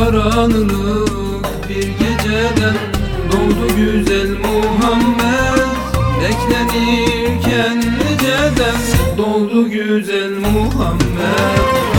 karanlık bir geceden Doğdu güzel Muhammed. Beklenirken niceden Doğdu güzel Muhammed.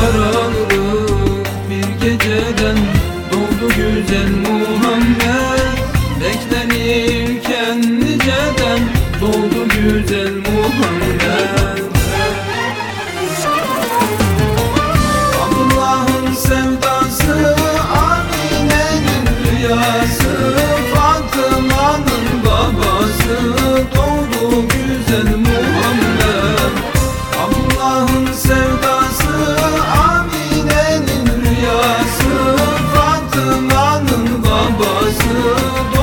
Aşkın sevdası Amine'nin rüyası Fatıma'nın babası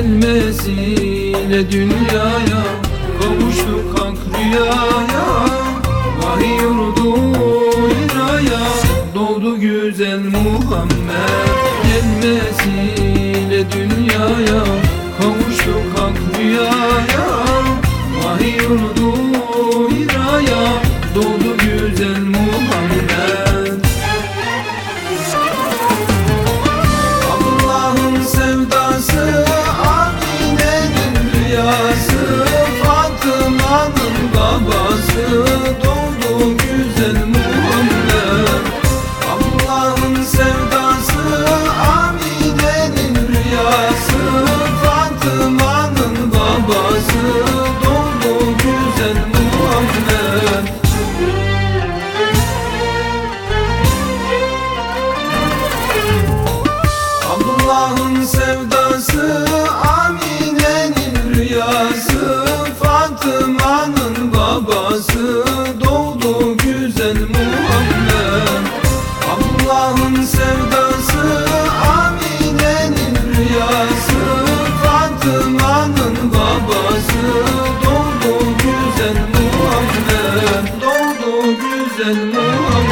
gelmesiyle dünyaya Kavuştuk hak rüyaya. Vahiy yurdu iraya Doğdu güzel Muhammed. Gelmesiyle dünyaya Sevdanın sevdası Amine'nin rüyası Fatıma'nın babası. Doğdu güzel Muhammed Doğdu güzel Muhammed.